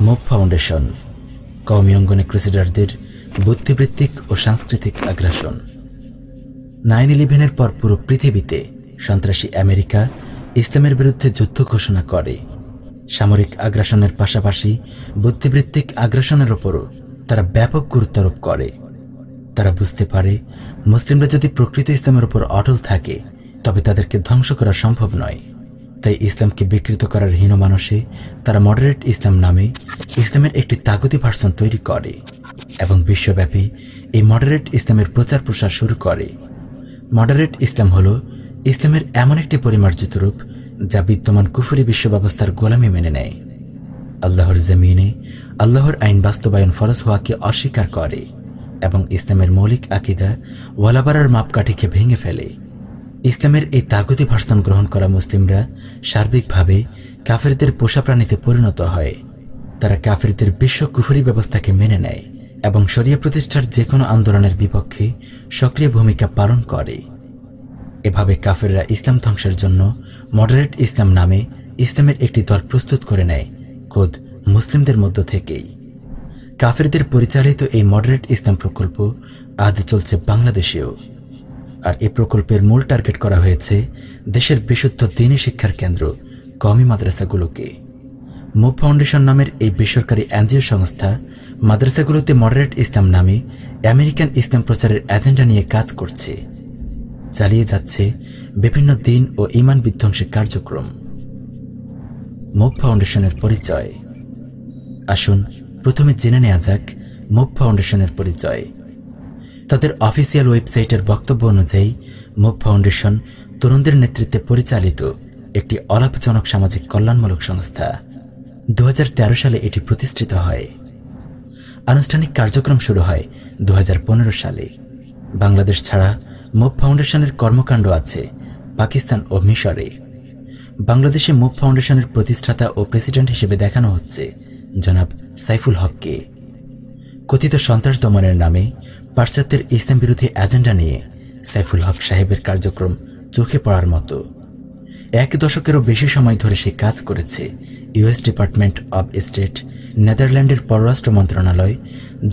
Move foundation, কওমি অঙ্গনে ক্রুসেডারদের বুদ্ধিবৃত্তিক ও সাংস্কৃতিক আগ্রাসন। নাইন ইলেভেনের পর পুরো পৃথিবীতে সন্ত্রাসী আমেরিকা ইসলামের বিরুদ্ধে যুদ্ধ ঘোষণা করে। সামরিক আগ্রাসনের পাশাপাশি বুদ্ধিবৃত্তিক আগ্রাসনের ওপরও তারা ব্যাপক গুরুত্বারোপ করে। তারা বুঝতে পারে, মুসলিমরা যদি প্রকৃত ইসলামের উপর অটল থাকে, তবে তাদেরকে ধ্বংস করা সম্ভব নয়। তাই ইসলামকে বিকৃত করার হীন মানুষে তারা মডারেট ইসলাম নামে ইসলামের একটি তাগতি ভার্সন তৈরি করে এবং বিশ্বব্যাপী এই মডারেট ইসলামের প্রচার প্রসার শুরু করে। মডারেট ইসলাম হল ইসলামের এমন একটি পরিমার্জিত রূপ যা বিদ্যমান কুফুরি বিশ্ব ব্যবস্থার গোলামি মেনে নেয়। আল্লাহর জমিনে আল্লাহর আইন বাস্তবায়ন ফরজ হওয়াকে অস্বীকার করে এবং ইসলামের মৌলিক আকিদা ওয়ালাবারার মাপকাঠিকে ভেঙে ফেলে। ইসলামের এই তাগতি ভাষণ গ্রহণ করা মুসলিমরা সার্বিকভাবে কাফেরদের পোষা প্রাণীতে পরিণত হয়। তারা কাফেরদের বিশ্ব কুফুরি ব্যবস্থাকে মেনে নেয় এবং শরিয়া প্রতিষ্ঠার যে কোনো আন্দোলনের বিপক্ষে সক্রিয় ভূমিকা পালন করে। এভাবে কাফেররা ইসলাম ধ্বংসের জন্য মডারেট ইসলাম নামে ইসলামের একটি দল প্রস্তুত করে নেয় খোদ মুসলিমদের মধ্য থেকেই। কাফেরদের পরিচালিত এই মডারেট ইসলাম প্রকল্প আজ চলছে বাংলাদেশেও। আর এ প্রকল্পের মূল টার্গেট করা হয়েছে দেশের বিশুদ্ধ দিনী শিক্ষার কেন্দ্র কমি মাদ্রাসাগুলোকে। মুভ ফাউন্ডেশন নামের এই বেসরকারি এনজিও সংস্থা মাদ্রাসাগুলোতে মডারেট ইসলাম নামে আমেরিকান ইসলাম প্রচারের এজেন্ডা নিয়ে কাজ করছে। চালিয়ে যাচ্ছে বিভিন্ন দিন ও ইমান বিধ্বংসী কার্যক্রম। মুভ ফাউন্ডেশনের পরিচয়। আসুন প্রথমে জেনে নেওয়া যাক মুভ ফাউন্ডেশনের পরিচয়। তাদের অফিসিয়াল ওয়েবসাইটের বক্তব্য অনুযায়ী মুভ ফাউন্ডেশন তরুণদের নেতৃত্বে পরিচালিত একটি অলাভজনক সামাজিক কল্যাণমূলক সংস্থা। দু হাজার তেরো সালে এটি প্রতিষ্ঠিত হয়। আনুষ্ঠানিক কার্যক্রম শুরু হয় দু হাজার পনেরো সালে। বাংলাদেশ ছাড়া মুভ ফাউন্ডেশনের কর্মকাণ্ড আছে পাকিস্তান ও মিশরে। বাংলাদেশে মুভ ফাউন্ডেশনের প্রতিষ্ঠাতা ও প্রেসিডেন্ট হিসেবে দেখানো হচ্ছে জনাব সাইফুল হককে। কথিত সন্ত্রাস দমনের নামে পাশ্চাত্যের ইসলাম বিরোধী এজেন্ডা নিয়ে সাইফুল হক সাহেবের কার্যক্রম চোখে পড়ার মতো। এক দশকেরও বেশি সময় ধরে সে কাজ করেছে ইউএস ডিপার্টমেন্ট অব স্টেট নেদারল্যান্ডের পররাষ্ট্র মন্ত্রণালয়,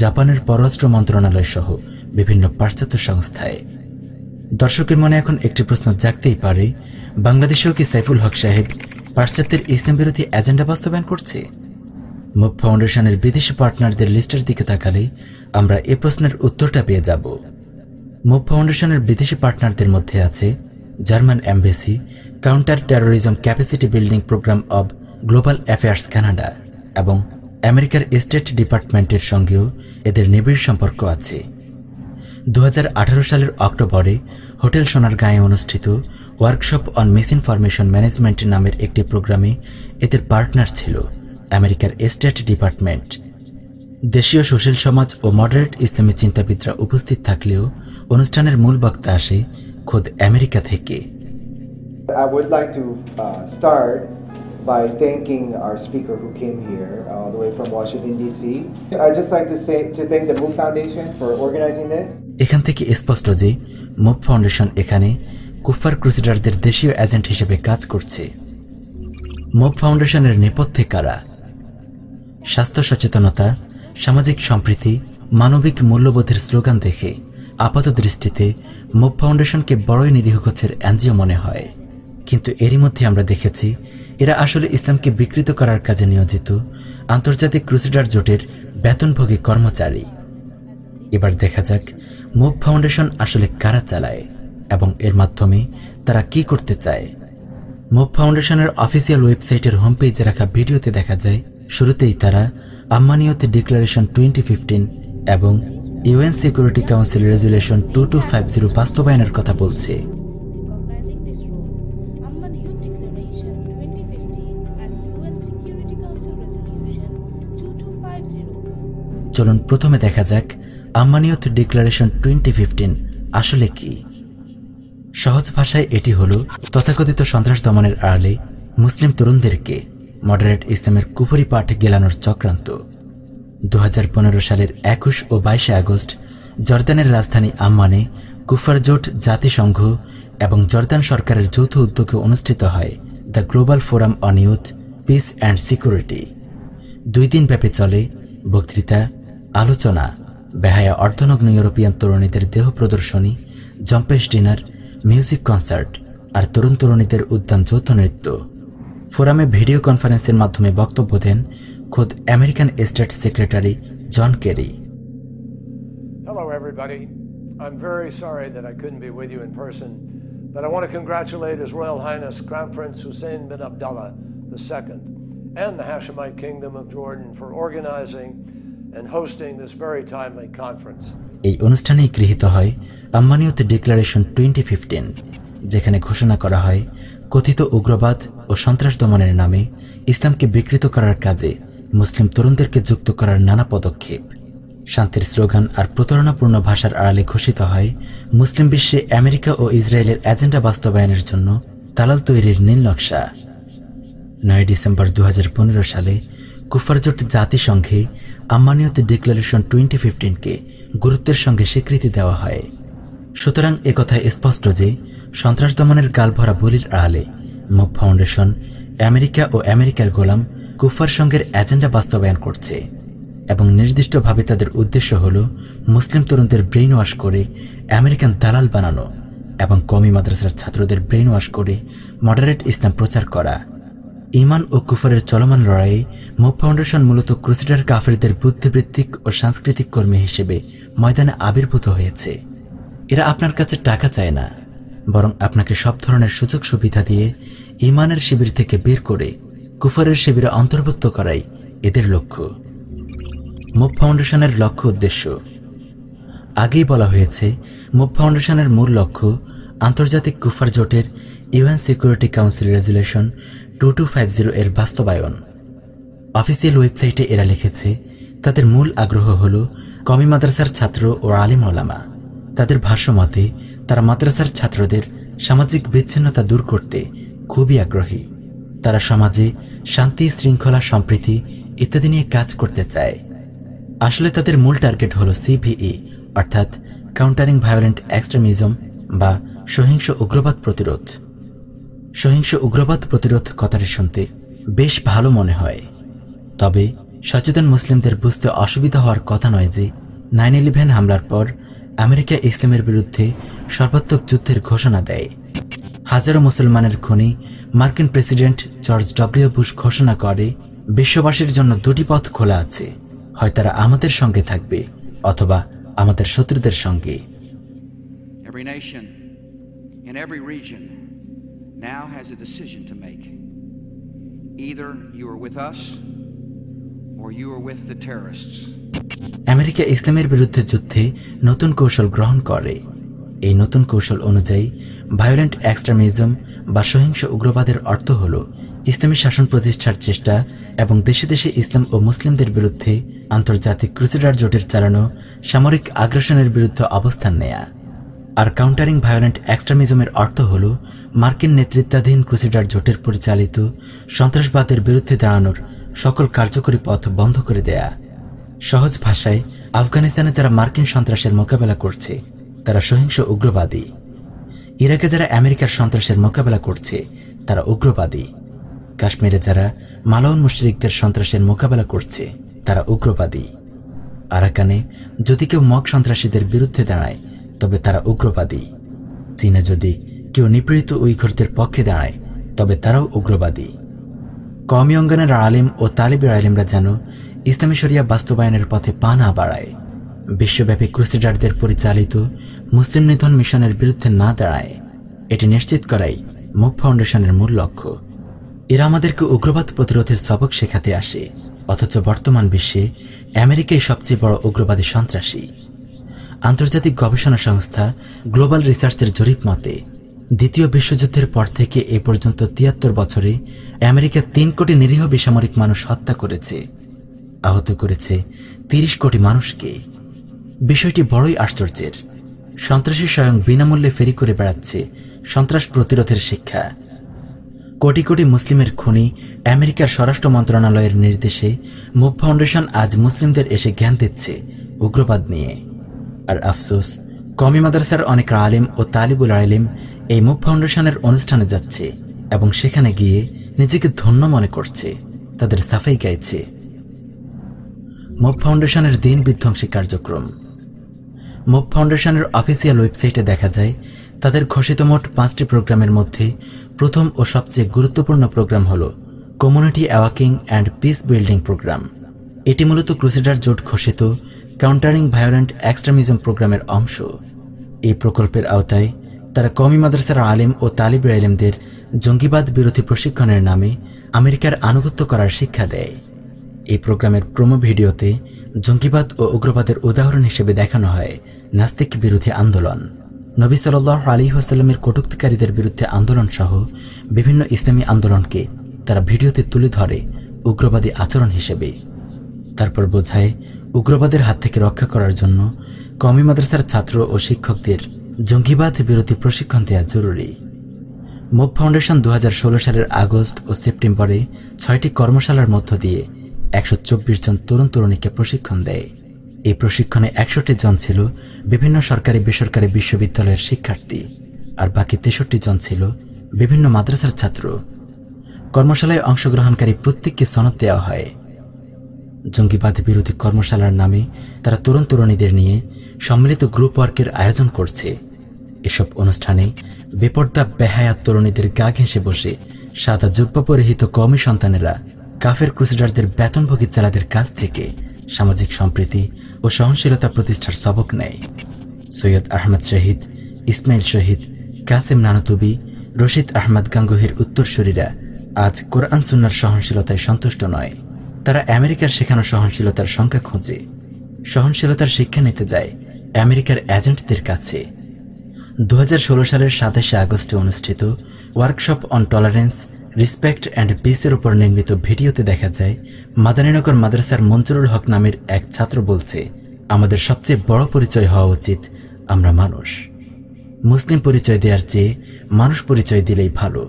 জাপানের পররাষ্ট্র মন্ত্রণালয় সহ বিভিন্ন পাশ্চাত্য সংস্থায়। দর্শকের মনে এখন একটি প্রশ্ন জাগতেই পারে, বাংলাদেশেও কি সাইফুল হক সাহেব পাশ্চাত্যের ইসলাম বিরোধী এজেন্ডা বাস্তবায়ন করছে? মুভ ফাউন্ডেশনের বিদেশি পার্টনারদের লিস্টের দিকে তাকালে আমরা এ প্রশ্নের উত্তরটা পেয়ে যাব। মুভ ফাউন্ডেশনের বিদেশি পার্টনারদের মধ্যে আছে German embassy, counter terrorism capacity building program of global affairs Canada এবং আমেরিকার স্টেট ডিপার্টমেন্টের সঙ্গেও এদের নিবিড় সম্পর্ক আছে। দু হাজার আঠারো সালের অক্টোবরে হোটেল সোনার গায়ে অনুষ্ঠিত workshop on misinformation management নামের একটি প্রোগ্রামে এদের পার্টনার ছিল। আমেরিকার স্টেট ডিপার্টমেন্ট দেশীয় সুশীল সমাজ ও মডারেট ইসলামী চিন্তাবিদরা উপস্থিত থাকলেও অনুষ্ঠানের মূল বক্তা আসে খোদ আমেরিকা থেকে I would like to uh, start by thanking our speaker who came here all the way from Washington D.C. I'd just like to say to thank the Move Foundation for organizing this. এখান থেকে স্পষ্ট যে move foundation এখানে কুফার ক্রুসিডারদের দেশীয় agent হিসেবে কাজ করছে মুভ ফাউন্ডেশনের নেপথ্যে কারা স্বাস্থ্য সচেতনতা, সামাজিক সম্প্রীতি, মানবিক মূল্যবোধের স্লোগান দেখে আপাত দৃষ্টিতে মুভ ফাউন্ডেশনকে বড়ই নিরীহ গোছের এনজিও মনে হয়। কিন্তু এরই মধ্যে আমরা দেখেছি, এরা আসলে ইসলামকে বিকৃত করার কাজে নিয়োজিত আন্তর্জাতিক ক্রুসিডার জোটের বেতনভোগী কর্মচারী। এবার দেখা যাক মুভ ফাউন্ডেশন আসলে কারা চালায় এবং এর মাধ্যমে তারা কি করতে চায়। মুভ ফাউন্ডেশনের অফিসিয়াল ওয়েবসাইটের হোম পেজে রাখা ভিডিওতে দেখা যায় শুরুতেই তারা আম্মানিয়তে ডিক্লারেশন টোয়েন্টি ফিফটিন এবং UN security council resolution two two five zero বাস্তবায়নের কথা বলছে। Recognizing this role, Amman Youth Declaration 2015 and UN Security Council Resolution 2250 চলুন প্রথমে দেখা যাক আম্মানিয়ত ডিক্লারেশন টোয়েন্টি ফিফটিন আসলে কি। সহজ ভাষায় এটি হল তথাকথিত সন্ত্রাস দমনের আড়ালে মুসলিম তরুণদেরকে মডারেট ইসলামের কুপুরি পাঠ গেলানোর চক্রান্ত। দু হাজার পনেরো সালের একুশ ও বাইশে আগস্ট জর্দানের রাজধানী আম্মানে কুফার জোট, জাতিসংঘ এবং জর্দান সরকারের যৌথ উদ্যোগে অনুষ্ঠিত হয় the global forum on youth, peace and security. দুই দিন ব্যাপী চলে বক্তৃতা, আলোচনা, বেহায়া অর্ধনগ্ন ইউরোপিয়ান তরুণীদের দেহ প্রদর্শনী, জম্পেশ ডিনার, মিউজিক কনসার্ট আর তরুণ তরুণীদের উদ্যান যৌথ নৃত্য। ফোরামে ভিডিও কনফারেন্সের মাধ্যমে বক্তব্য দেন খোদ American state secretary John Kerry Hello, everybody. I'm very sorry that I couldn't be with you in person, but I want to congratulate His Royal Highness Crown Prince Hussein bin Abdullah II and the Hashemite Kingdom of Jordan for organizing and hosting this very timely conference. এই অনুষ্ঠানেই গৃহীত হয় আম্মানিয়ত declaration twenty fifteen যেখানে ঘোষণা করা হয়, কথিত উগ্রবাদ ও সন্ত্রাস দমনের নামে ইসলামকে বিকৃত করার কাজে মুসলিম তরুণদেরকে যুক্ত করার নানা পদক্ষেপ। শান্তির স্লোগান আর প্রতারণাপূর্ণ ভাষার আড়ালে ঘোষিত হয়, মুসলিম বিশ্বে আমেরিকা ও ইসরায়েলের এজেন্ডা বাস্তবায়নের জন্য তালাল তৈরির নীল নকশা। নয় ডিসেম্বর দু হাজার পনেরো সালে কুফারজোট জাতিসংঘে আম্মানিয়ত ডিক্লারেশন টোয়েন্টি ফিফটিনকে গুরুত্বের সঙ্গে স্বীকৃতি দেওয়া হয়। সুতরাং একথা স্পষ্ট যে সন্ত্রাস দমনের গালভরা বলির আড়ালে মুভ ফাউন্ডেশন, আমেরিকা ও আমেরিকার গোলাম কুফার সংঘের এজেন্ডা বাস্তবায়ন করছে এবং নির্দিষ্টভাবে তাদের উদ্দেশ্য হল মুসলিম তরুণদের ব্রেইন ওয়াশ করে আমেরিকান দালাল বানানো এবং কমি মাদ্রাসার ছাত্রদের ব্রেইন ওয়াশ করে মডারেট ইসলাম প্রচার করা। ইমান ও কুফরের চলমান লড়াইয়ে মুভ ফাউন্ডেশন মূলত ক্রুসিডার কাফেরদের বুদ্ধিবৃত্তিক ও সাংস্কৃতিক কর্মী হিসেবে ময়দানে আবির্ভূত হয়েছে। এরা আপনার কাছে টাকা চায় না। বরং আপনাকে সব ধরনের সুযোগ সুবিধা দিয়ে ইমানের শিবির থেকে বের করে কুফরের শিবিরে অন্তর্ভুক্ত করাই এদের লক্ষ্য। মুভ ফাউন্ডেশনের লক্ষ্য উদ্দেশ্য। আগেই বলা হয়েছে মুভ ফাউন্ডেশনের মূল লক্ষ্য আন্তর্জাতিক কুফার জোটের UN security council resolution two two five zero এর বাস্তবায়ন। অফিসিয়াল ওয়েবসাইটে এরা লিখেছে, তাদের মূল আগ্রহ হল কমি মাদ্রাসার ছাত্র ও আলিম ওলামা। তাদের ভাষ্য মতে তারা মাদ্রাসার ছাত্রদের সামাজিক বিচ্ছিন্নতা দূর করতে খুবই আগ্রহী। তারা সমাজে শান্তি, শৃঙ্খলা, সম্প্রীতি ইত্যাদি নিয়ে কাজ করতে চায়। আসলে তাদের মূল টার্গেট হল সিভিই অর্থাৎ কাউন্টারিং ভায়োলেন্ট এক্সট্রিমিজম বা সহিংস উগ্রবাদ প্রতিরোধ। সহিংস উগ্রবাদ প্রতিরোধ কথাটি শুনতে বেশ ভালো মনে হয়। তবে সচেতন মুসলিমদের বুঝতে অসুবিধা হওয়ার কথা নয় যে নাইন ইলেভেন হামলার পর আমেরিকা ইসলামের বিরুদ্ধে সর্বাত্মক যুদ্ধের ঘোষণা দেয় হাজারো মুসলমানের খুনি মার্কিন প্রেসিডেন্ট জর্জ ডব্লিউ বুশ ঘোষণা করে, বিশ্ববাসীর জন্য দুটি পথ খোলা আছে হয় তারা আমাদের সঙ্গে থাকবে, অথবা আমাদের শত্রুদের সঙ্গে in every a decision to make. Either you are with us or you are with the terrorists. America ইসলামের বিরুদ্ধে যুদ্ধে নতুন কৌশল গ্রহণ করে। এই নতুন কৌশল অনুযায়ী ভায়োলেন্ট এক্সট্রিমিজম বা সহিংস উগ্রবাদের অর্থ হল ইসলামী শাসন প্রতিষ্ঠার চেষ্টা এবং দেশে দেশে ইসলাম ও মুসলিমদের বিরুদ্ধে আন্তর্জাতিক ক্রুসিডার জোটের চালানো সামরিক আগ্রাসনের বিরুদ্ধে অবস্থান নেয়া। আর কাউন্টারিং ভায়োলেন্ট এক্সট্রিমিজমের অর্থ হল মার্কিন নেতৃত্বাধীন ক্রুসিডার জোটের পরিচালিত সন্ত্রাসবাদের বিরুদ্ধে দাঁড়ানোর সকল কার্যকরী পথ বন্ধ করে দেয়া। সহজ ভাষায় আফগানিস্তানে যারা মার্কিন সন্ত্রাসের মোকাবেলা করছে, তারা সহিংস উগ্রবাদী। ইরাকে যারা আমেরিকার সন্ত্রাসের মোকাবেলা করছে, তারা উগ্রবাদী। কাশ্মীরে যারা মালাউন মুশরিকদের সন্ত্রাসের মোকাবেলা করছে, তারা উগ্রবাদী। আরাকানে যদি কেউ মগ সন্ত্রাসীদের বিরুদ্ধে দাঁড়ায়, তবে তারা উগ্রবাদী। চীনে যদি কেউ নিপীড়িত উইঘুরদের পক্ষে দাঁড়ায়, তবে তারাও উগ্রবাদী। কওমি অঙ্গনের আলিম ও তালিবের আলিমরা যেন ইসলামী শরিয়া বাস্তবায়নের পথে পা না বাড়ায়। বিশ্বব্যাপী ক্রুসিডারদের পরিচালিত মুসলিম নিধন মিশনের বিরুদ্ধে না দাঁড়ায়। এটি নিশ্চিত করাই মুভ ফাউন্ডেশনের মূল লক্ষ্য। এরা আমাদেরকে উগ্রবাদ প্রতিরোধের সবক শেখাতে আসে, অথচ বর্তমান বিশ্বে আমেরিকাই সবচেয়ে বড় উগ্রবাদী সন্ত্রাসী। আন্তর্জাতিক গবেষণা সংস্থা গ্লোবাল রিসার্চের জরিপ মতে, দ্বিতীয় বিশ্বযুদ্ধের পর থেকে এ পর্যন্ত তিয়াত্তর বছরে আমেরিকা তিন কোটি নিরীহ বেসামরিক মানুষ হত্যা করেছে। আহত করেছে তিরিশ কোটি মানুষকে। বিষয়টি বড়ই আশ্চর্যের। সন্ত্রাসী স্বয়ং বিনামূল্যে ফেরি করে বেড়াচ্ছে সন্ত্রাস প্রতিরোধের শিক্ষা। কোটি কোটি মুসলিমের খুনি আমেরিকার স্বরাষ্ট্র মন্ত্রণালয়ের নির্দেশে মুভ ফাউন্ডেশন আজ মুসলিমদের এসে জ্ঞান দিচ্ছে উগ্রবাদ নিয়ে। আর আফসোস কমি মাদ্রাসার অনেক আলিম ও তালিবুল আলিম এই মুভ ফাউন্ডেশনের অনুষ্ঠানে যাচ্ছে এবং সেখানে গিয়ে নিজেকে ধন্য মনে করছে, তাদের সাফাই গাইছে। মোব ফাউন্ডেশনের দিন বিধ্বংসী কার্যক্রম। মোব ফাউন্ডেশনের অফিসিয়াল ওয়েবসাইটে দেখা যায়, তাদের ঘোষিত মোট পাঁচটি প্রোগ্রামের মধ্যে প্রথম ও সবচেয়ে গুরুত্বপূর্ণ প্রোগ্রাম হল community awaking and peace building program এটি মূলত ক্রুসেডার জোট ঘোষিত কাউন্টারিং ভায়োলেন্ট এক্সট্রিমিজম প্রোগ্রামের অংশ। এই প্রকল্পের আওতায় তারা কমি মাদ্রাসার আলেম ও তালিব আলেমদের জঙ্গিবাদ বিরোধী প্রশিক্ষণের নামে আমেরিকার আনুগত্য করার শিক্ষা দেয়। এই প্রোগ্রামের প্রোমো ভিডিওতে জঙ্গিবাদ ও উগ্রবাদের উদাহরণ হিসেবে দেখানো হয় নাস্তিক বিরোধী আন্দোলন। নবী সাল আলী হাসাল্লামের কটুক্তিকারীদের বিরুদ্ধে আন্দোলন সহ বিভিন্ন ইসলামী আন্দোলনকে তারা ভিডিওতে তুলে ধরে উগ্রবাদী আচরণ হিসেবে। তারপর বোঝায়, উগ্রবাদের হাত থেকে রক্ষা করার জন্য কমি মাদ্রাসার ছাত্র ও শিক্ষকদের জঙ্গিবাদ বিরোধী প্রশিক্ষণ দেওয়া জরুরি। মুভ ফাউন্ডেশন দু হাজার ষোলো সালের আগস্ট ও সেপ্টেম্বরে ছয়টি কর্মশালার মধ্য দিয়ে একশো চব্বিশ জন তরুণ তরুণীকে প্রশিক্ষণ দেয়। এই প্রশিক্ষণে একষট্টি জন ছিল বিভিন্ন সরকারি বেসরকারি বিশ্ববিদ্যালয়ের শিক্ষার্থী আর বাকি তেষট্টি জন ছিল বিভিন্ন মাদ্রাসার ছাত্র। কর্মশালায় অংশগ্রহণকারী প্রত্যেককে সনদ দেওয়া হয়। জঙ্গিবাদ বিরোধী কর্মশালার নামে তারা তরুণ তরুণীদের নিয়ে সম্মিলিত গ্রুপ ওয়ার্কের আয়োজন করছে। এসব অনুষ্ঠানে বেপর্দা বেহায়া তরুণীদের গা ঘেঁষে বসে সাদা জুব্বা পরিহিত কমি সন্তানেরা কাফের ক্রুসিডারদের বেতনভোগী চালাদের কাছ থেকে সামাজিক সম্প্রীতি ও সহনশীলতা প্রতিষ্ঠার সবক নেয়। সৈয়দ আহমদ শহীদ, ইসমাইল শহীদ, কাসেম নানতুবি, রশিদ আহমদ গাঙ্গুহির উত্তরসূরিরা আজ কোরআন সুন্নার সহনশীলতায় সন্তুষ্ট নয়। তারা আমেরিকার শেখানো সহনশীলতার সংখ্যা খোঁজে। সহনশীলতার শিক্ষা নিতে যায় আমেরিকার এজেন্টদের কাছে। দু হাজার ষোলো সালের সাতাশে আগস্টে অনুষ্ঠিত workshop on tolerance respect and পিসের উপর নির্মিত ভিডিওতে দেখা যায়, মাদানীনগর মাদ্রাসার মঞ্জুরুল হক নামের এক ছাত্র বলছে, আমাদের সবচেয়ে বড় পরিচয় হওয়া উচিত আমরা মানুষ। মুসলিম পরিচয় দেওয়ার চেয়ে মানুষ পরিচয় দিলেই ভালো।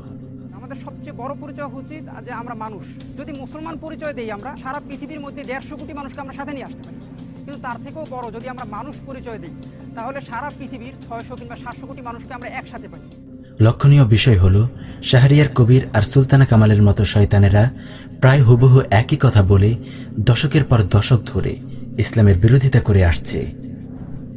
আমাদের সবচেয়ে বড় পরিচয় উচিত যে আমরা মানুষ। যদি মুসলমান পরিচয় দেই আমরা, সারা পৃথিবীর মধ্যে দেড়শো কোটি মানুষকে আমরা সাথে নিয়ে আসতে পারি। কিন্তু তার থেকেও বড় যদি আমরা মানুষ পরিচয় দিই, তাহলে সারা পৃথিবীর ছয়শো কিংবা সাতশো কোটি মানুষকে আমরা একসাথে পাই। লক্ষণীয় বিষয় হল, শাহরিয়ার কবির আর সুলতানা কামালের মতো শয়তানেরা প্রায় হুবহু একই কথা বলে দশকের পর দশক ধরে ইসলামের বিরোধিতা করে আসছে।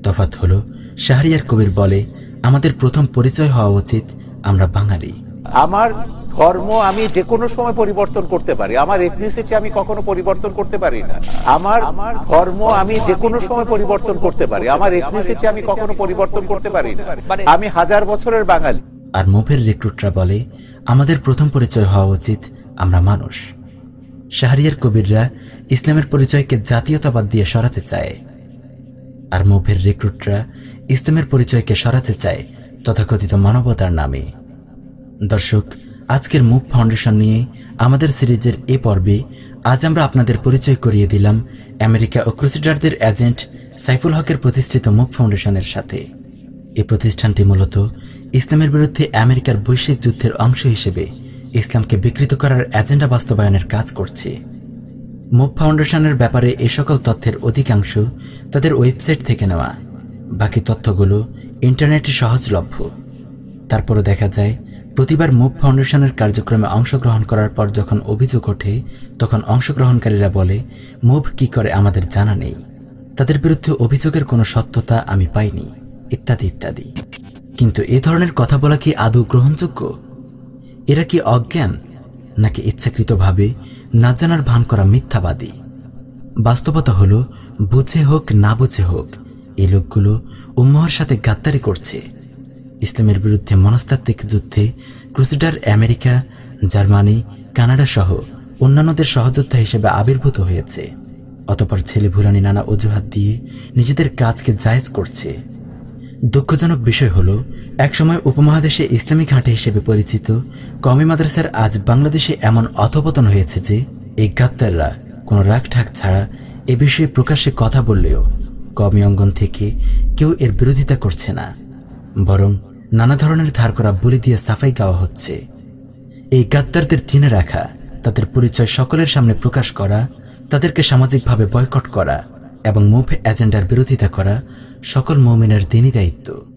তফাত হল, শাহরিয়ার কবির বলে, আমাদের প্রথম পরিচয় হওয়া উচিত, আমরা বাঙালি। আমার ধর্ম আমি যে কোনো সময় পরিবর্তন করতে পারি। আমার এথনিসিটি আমি কখনো পরিবর্তন করতে পারি না। আমার আমার ধর্ম আমি যে কোনো সময় পরিবর্তন করতে পারি। আমার এথনিসিটি আমি কখনো পরিবর্তন করতে পারি না। আমি হাজার বছরের বাঙালি। আর মুভের রিক্রুটরা বলে, আমাদের প্রথম পরিচয় হওয়া উচিত আমরা মানুষ। শাহরিয়ার কবিররা ইসলামের পরিচয়কে জাতীয়তাবাদ দিয়ে সরাতে চায়। আর মুভের রিক্রুটরা ইসলামের পরিচয়কে সরাতে চায় তথাকথিত মানবতার নামে। দর্শক, আজকের মুভ ফাউন্ডেশন নিয়ে আমাদের সিরিজের এ পর্বে আজ আমরা আপনাদের পরিচয় করিয়ে দিলাম আমেরিকা ও ক্রুসিডারদের এজেন্ট সাইফুল হকের প্রতিষ্ঠিত মুভ ফাউন্ডেশনের সাথে। এই প্রতিষ্ঠানটি মূলত ইসলামের বিরুদ্ধে আমেরিকার বৈশ্বিক যুদ্ধের অংশ হিসেবে ইসলামকে বিকৃত করার এজেন্ডা বাস্তবায়নের কাজ করছে। মুভ ফাউন্ডেশনের ব্যাপারে এ সকল তথ্যের অধিকাংশ তাদের ওয়েবসাইট থেকে নেওয়া। বাকি তথ্যগুলো ইন্টারনেটে সহজলভ্য। তারপরও দেখা যায়, প্রতিবার মুভ ফাউন্ডেশনের কার্যক্রমে অংশগ্রহণ করার পর যখন অভিযোগ ওঠে, তখন অংশগ্রহণকারীরা বলে, মুভ কি করে আমাদের জানা নেই। তাদের বিরুদ্ধে অভিযোগের কোনো সত্যতা আমি পাইনি। ইত্যাদি ইত্যাদি। কিন্তু এ ধরনের কথা বলা কি আদৌ গ্রহণযোগ্য? এরা কি অজ্ঞান, নাকি ইচ্ছাকৃতভাবে না জানার ভান করা মিথ্যাবাদী? বাস্তবতা হল, বুঝে হোক, না বুঝে হোক এই লোকগুলো উম্মহর সাথে গাদ্দারি করছে। ইসলামের বিরুদ্ধে মনস্তাত্ত্বিক যুদ্ধে ক্রুসিডার আমেরিকা, জার্মানি, কানাডা সহ অন্যান্যদের সহযোদ্ধা হিসেবে আবির্ভূত হয়েছে। অতপর ছেলে ভুরানি নানা অজুহাত দিয়ে নিজেদের কাজকে জায়েজ করছে। দুঃখজনক বিষয় হল, একসময় উপমহাদেশে ইসলামিক ঘাঁটি হিসেবে পরিচিত কমি মাদ্রাসার আজ বাংলাদেশে এমন অধপতন হয়েছে যে এই গাদ্দাররা কোনো রাগঠাক ছাড়া এ বিষয়ে প্রকাশ্যে কথা বললেও কমি অঙ্গন থেকে কেউ এর বিরোধিতা করছে না। বরং নানা ধরনের ধার করা বলি দিয়ে সাফাই গাওয়া হচ্ছে। এই গাদ্দারদের চিনে রাখা, তাদের পরিচয় সকলের সামনে প্রকাশ করা, তাদেরকে সামাজিকভাবে বয়কট করা এবং মুভ এজেন্ডার বিরোধিতা করা সকল মৌমিনের দিনই দায়িত্ব।